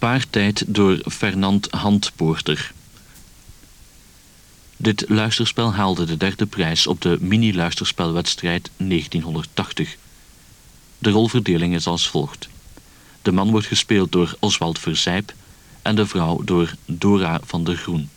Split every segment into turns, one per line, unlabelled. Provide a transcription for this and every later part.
Paartijd door Fernand Handpoorter. Dit luisterspel haalde de derde prijs op de mini-luisterspelwedstrijd 1980. De rolverdeling is als volgt. De man wordt gespeeld door Oswald Verzijp en de vrouw door Dora van der Groen.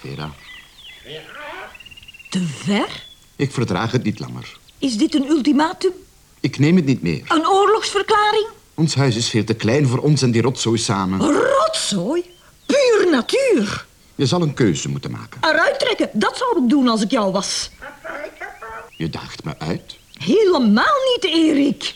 Vera.
Te ver?
Ik verdraag het niet langer.
Is dit een ultimatum?
Ik neem het niet meer.
Een oorlogsverklaring?
Ons huis is veel te klein voor ons en die rotzooi samen.
Rotzooi? Puur natuur.
Je zal een keuze moeten maken.
Eruit trekken, dat zou ik doen als ik jou was.
Je daagt me uit.
Helemaal niet, Erik.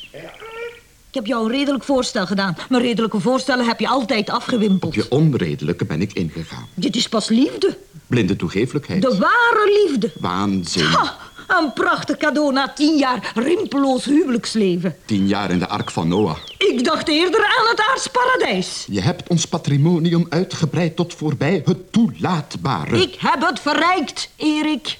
Ik heb jou een redelijk voorstel gedaan. Maar redelijke voorstellen heb je altijd afgewimpeld.
Op je onredelijke ben ik ingegaan.
Dit is pas liefde.
Blinde toegeeflijkheid.
De ware liefde.
Waanzin.
Ha, een prachtig cadeau na tien jaar rimpeloos huwelijksleven.
Tien jaar in de ark van Noah.
Ik dacht eerder aan het aards paradijs.
Je hebt ons patrimonium uitgebreid tot voorbij het toelaatbare.
Ik heb het verrijkt, Erik.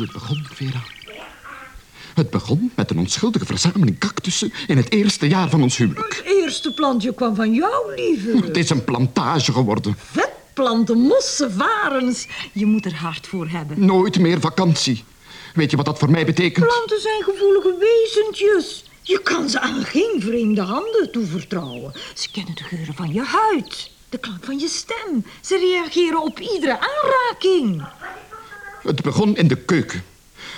Hoe het begon, Vera? Het begon met een onschuldige verzameling cactussen in het eerste jaar van ons huwelijk.
Het eerste plantje kwam van jou, lieve.
Het is een plantage geworden.
Vetplanten, mossen, varens. Je moet er hard voor hebben.
Nooit meer vakantie. Weet je wat dat voor mij betekent?
Planten zijn gevoelige wezentjes. Je kan ze aan geen vreemde handen toevertrouwen. Ze kennen de geuren van je huid, de klank van je stem. Ze reageren op iedere aanraking.
Het begon in de keuken.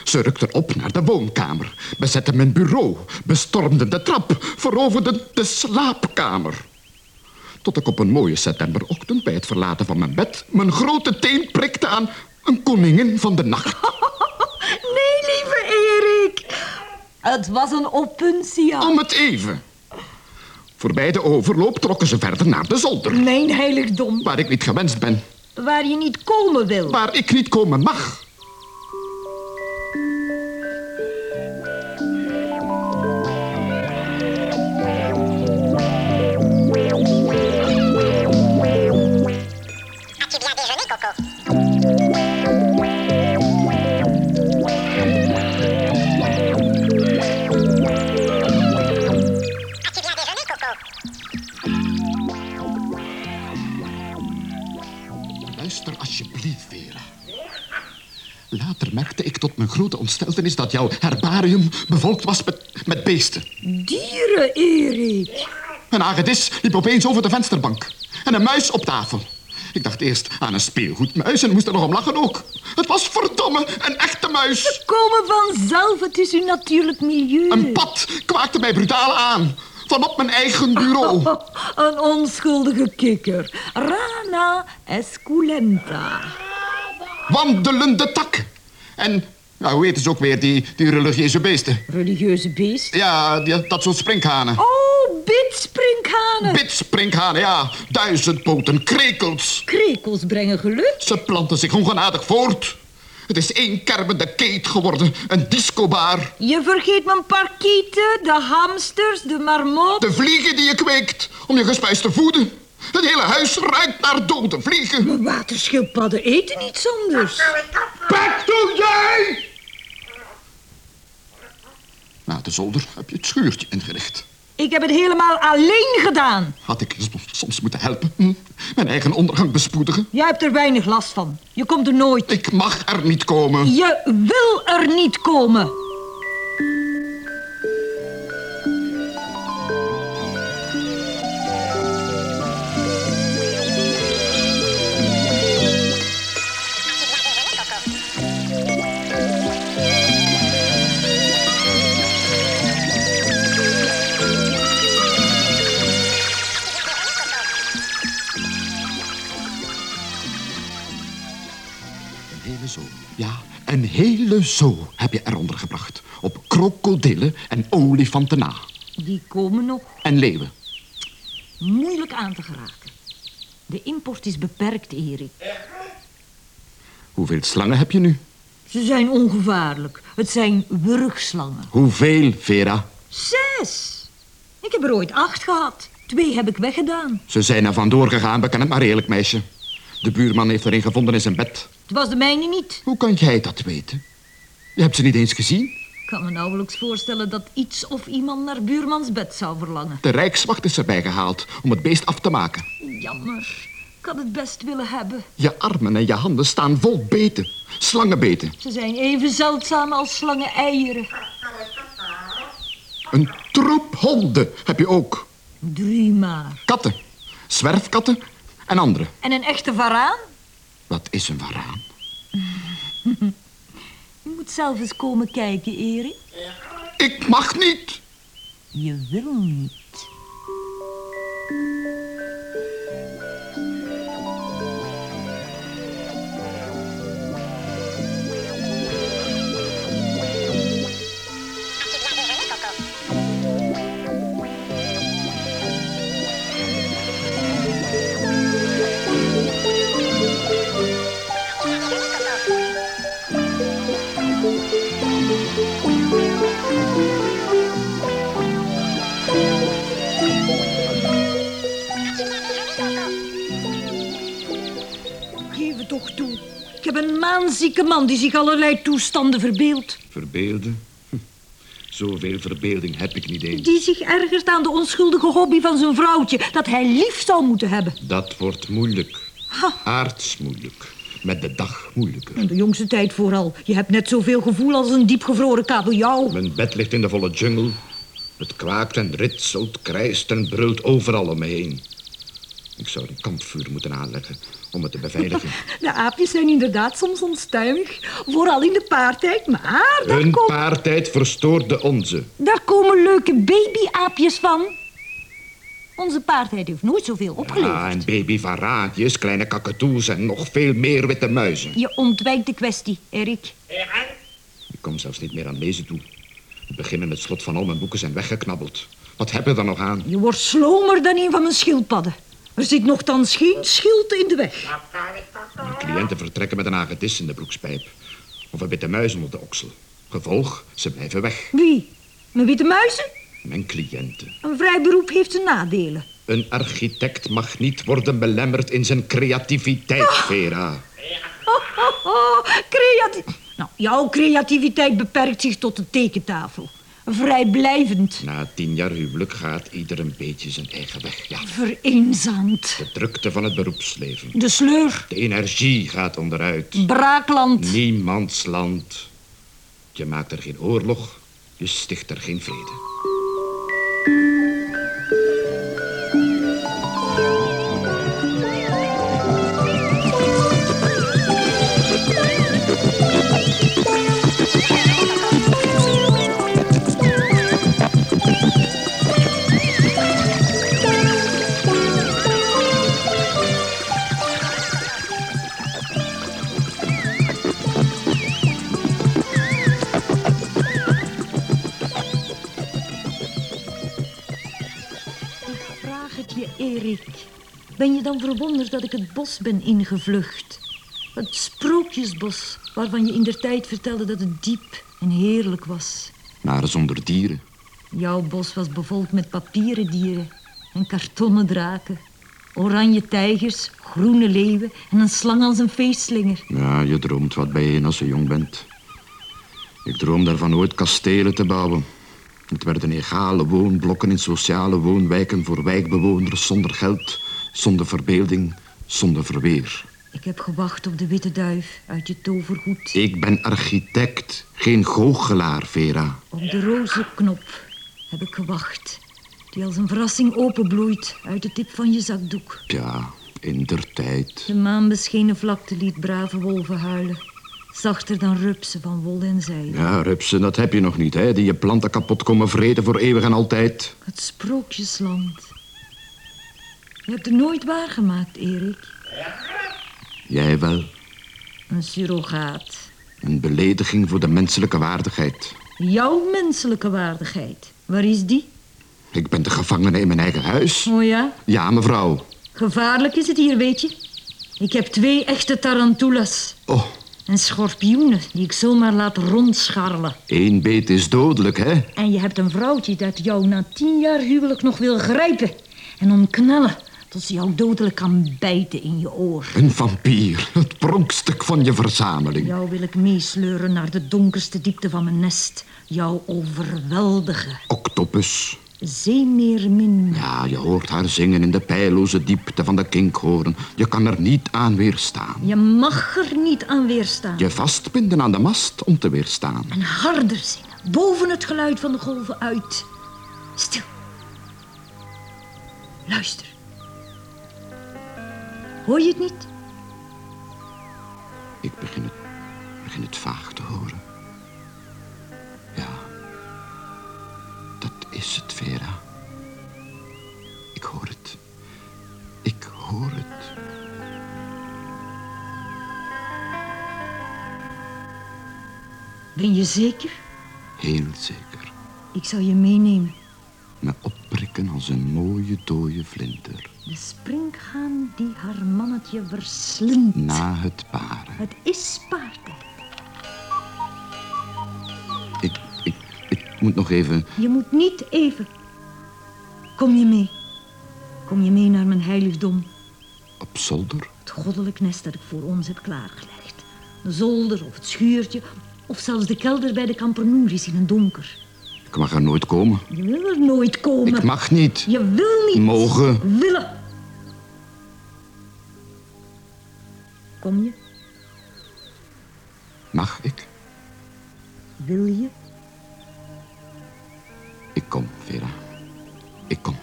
Ze rukten op naar de woonkamer, bezetten mijn bureau, bestormden de trap, veroverden de slaapkamer. Tot ik op een mooie septemberochtend bij het verlaten van mijn bed mijn grote teen prikte aan een koningin van de nacht.
Nee, lieve Erik. Het was een opuntia.
Om het even. Voorbij de overloop trokken ze verder naar de zolder,
Mijn heiligdom.
waar ik niet gewenst ben,
Waar je niet komen wil.
waar ik niet komen mag. Grote ontsteltenis dat jouw herbarium bevolkt was met, met beesten.
Dieren, Erik.
Een hagedis liep opeens over de vensterbank. En een muis op tafel. Ik dacht eerst aan een speelgoedmuis en moest er nog om lachen ook. Het was verdomme een echte muis.
Komen vanzelf, het is uw natuurlijk milieu.
Een pad kwaakte mij brutaal aan. Van op mijn eigen bureau.
Een onschuldige kikker. Rana esculenta.
Wandelende tak. En, nou, hoe heet ze ook weer, die, die religieuze beesten?
Religieuze beest.
Ja, die, dat soort sprinkhanen.
Oh, bitsprinkhanen.
Bitsprinkhanen, ja. Duizendpoten, krekels.
Krekels brengen geluk.
Ze planten zich ongenadig voort. Het is één kermende keet geworden. Een discobar.
Je vergeet mijn parkieten, de hamsters, de marmot.
De vliegen die je kweekt om je gespuis te voeden. Het hele huis ruikt naar dode vliegen.
Mijn waterschildpadden eten niets anders.
Wat doe jij? De zolder heb je het schuurtje ingericht.
Ik heb het helemaal alleen gedaan.
Had ik soms moeten helpen? Hm? Mijn eigen ondergang bespoedigen?
Jij hebt er weinig last van. Je komt er nooit.
Ik mag er niet komen.
Je wil er niet komen.
Zoo heb je eronder gebracht. Op krokodillen en olifanten na.
Die komen nog
En leeuwen.
moeilijk aan te geraken. De import is beperkt, Erik.
Hoeveel slangen heb je nu?
Ze zijn ongevaarlijk. Het zijn wurgslangen.
Hoeveel, Vera?
Zes. Ik heb er ooit acht gehad. Twee heb ik weggedaan.
Ze zijn er vandoor gegaan, beken het maar eerlijk, meisje. De buurman heeft er een gevonden in zijn bed.
Het was de mijne niet.
Hoe kan jij dat weten? Je hebt ze niet eens gezien.
Ik kan me nauwelijks voorstellen dat iets of iemand naar buurmans bed zou verlangen.
De rijkswacht is erbij gehaald om het beest af te maken.
Jammer. Ik had het best willen hebben.
Je armen en je handen staan vol beten. Slangenbeten.
Ze zijn even zeldzaam als slangen eieren.
Een troep honden heb je ook.
Drie maar.
Katten. Zwerfkatten en andere.
En een echte varaan?
Wat is een varaan?
Moet zelf eens komen kijken, Erik.
Ik mag niet.
Je wil niet. Een maanzieke man die zich allerlei toestanden verbeeldt.
Verbeelden? Hm. Zoveel verbeelding heb ik niet eens.
Die zich ergert aan de onschuldige hobby van zijn vrouwtje... dat hij lief zou moeten hebben.
Dat wordt moeilijk. Aards moeilijk. Met de dag moeilijker.
In de jongste tijd vooral. Je hebt net zoveel gevoel als een diepgevroren kabeljauw.
Mijn bed ligt in de volle jungle. Het kwaakt en ritselt, krijst en brult overal om me heen. Ik zou een kampvuur moeten aanleggen om het te beveiligen.
De aapjes zijn inderdaad soms onstuimig. Vooral in de paartijd. Maar
Hun
kom-
paartijd verstoort de onze.
daar komen leuke babyaapjes van. Onze paartijd heeft nooit zoveel opgeleverd.
Ah, en babyvaraantjes, kleine kakatoes en nog veel meer witte muizen.
Je ontwijkt de kwestie, Erik.
Ik kom zelfs niet meer aan lezen toe. Het begin en het slot van al mijn boeken zijn weggeknabbeld. Wat heb je er nog aan?
Je wordt slomer dan een van mijn schildpadden. Er zit nogthans geen schild in de weg.
Mijn cliënten vertrekken met een hagedis in de broekspijp. Of een witte muis onder de oksel. Gevolg, ze blijven weg.
Wie? Mijn witte muizen?
Mijn cliënten.
Een vrij beroep heeft zijn nadelen.
Een architect mag niet worden belemmerd in zijn creativiteit, Vera.
Oh, oh, oh, creati- Nou, jouw creativiteit beperkt zich tot de tekentafel. Vrijblijvend.
Na tien jaar huwelijk gaat ieder een beetje zijn eigen weg. Ja,
Vereenzaamd.
de drukte van het beroepsleven.
De sleur.
De energie gaat onderuit.
Braakland.
Niemands land. Je maakt er geen oorlog, je sticht er geen vrede.
Het je, Erik. Ben je dan verwonderd dat ik het bos ben ingevlucht? Het sprookjesbos waarvan je in der tijd vertelde dat het diep en heerlijk was.
Maar zonder dieren.
Jouw bos was bevolkt met papieren dieren en kartonnen draken. Oranje tijgers, groene leeuwen en een slang als een feestslinger.
Ja, je droomt wat bijeen als je jong bent. Ik droom daarvan ooit kastelen te bouwen. Het werden egale woonblokken in sociale woonwijken voor wijkbewoners zonder geld, zonder verbeelding, zonder verweer.
Ik heb gewacht op de witte duif uit je tovergoed.
Ik ben architect, geen goochelaar, Vera.
Op de rozenknop heb ik gewacht. Die als een verrassing openbloeit uit de tip van je zakdoek.
Ja, in der tijd.
De maanbeschenen vlakte liet brave wolven huilen. Zachter dan rupsen van wol en zijde.
Ja, rupsen, dat heb je nog niet, hè? Die je planten kapot komen vreten voor eeuwig en altijd.
Het sprookjesland. Je hebt het nooit waargemaakt, Erik.
Jij wel.
Een surrogaat.
Een belediging voor de menselijke waardigheid.
Jouw menselijke waardigheid. Waar is die?
Ik ben de gevangene in mijn eigen huis.
Oh ja?
Ja, mevrouw.
Gevaarlijk is het hier, weet je. Ik heb twee echte tarantulas.
Oh,
En schorpioenen die ik zomaar laat rondscharrelen.
één beet is dodelijk, hè?
En je hebt een vrouwtje dat jou na tien jaar huwelijk nog wil grijpen. En omknellen tot ze jou dodelijk kan bijten in je oor.
Een vampier, het pronkstuk van je verzameling.
Jou wil ik meesleuren naar de donkerste diepte van mijn nest. Jou overweldigen.
Octopus.
Zeemeermin.
Ja, je hoort haar zingen in de pijloze diepte van de kinkhoorn. Je kan er niet aan weerstaan.
Je mag er niet aan weerstaan.
Je vastbinden aan de mast om te weerstaan.
En harder zingen, boven het geluid van de golven uit. Stil. Luister. Hoor je het niet?
Ik begin het, begin het vaag
Ben je zeker?
Heel zeker.
Ik zal je meenemen.
Me opprikken als een mooie dode vlinder.
De springhaan die haar mannetje verslindt.
Na het paren.
Het is paartijd.
Ik, ik, ik moet nog even...
Je moet niet even. Kom je mee? Kom je mee naar mijn heiligdom?
Op zolder?
Het goddelijk nest dat ik voor ons heb klaargelegd. De zolder of het schuurtje. Of zelfs de kelder bij de kampernoeris in het donker.
Ik mag er nooit komen.
Je wil er nooit komen.
Ik mag niet.
Je wil niet.
Mogen.
Willen. Kom je?
Mag ik?
Wil je?
Ik kom, Vera. Ik kom.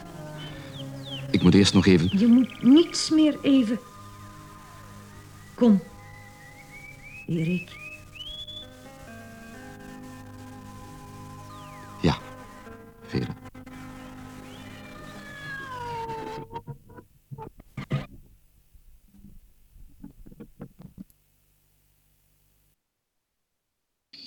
Ik moet eerst nog even...
Je moet niets meer even. Kom. Erik.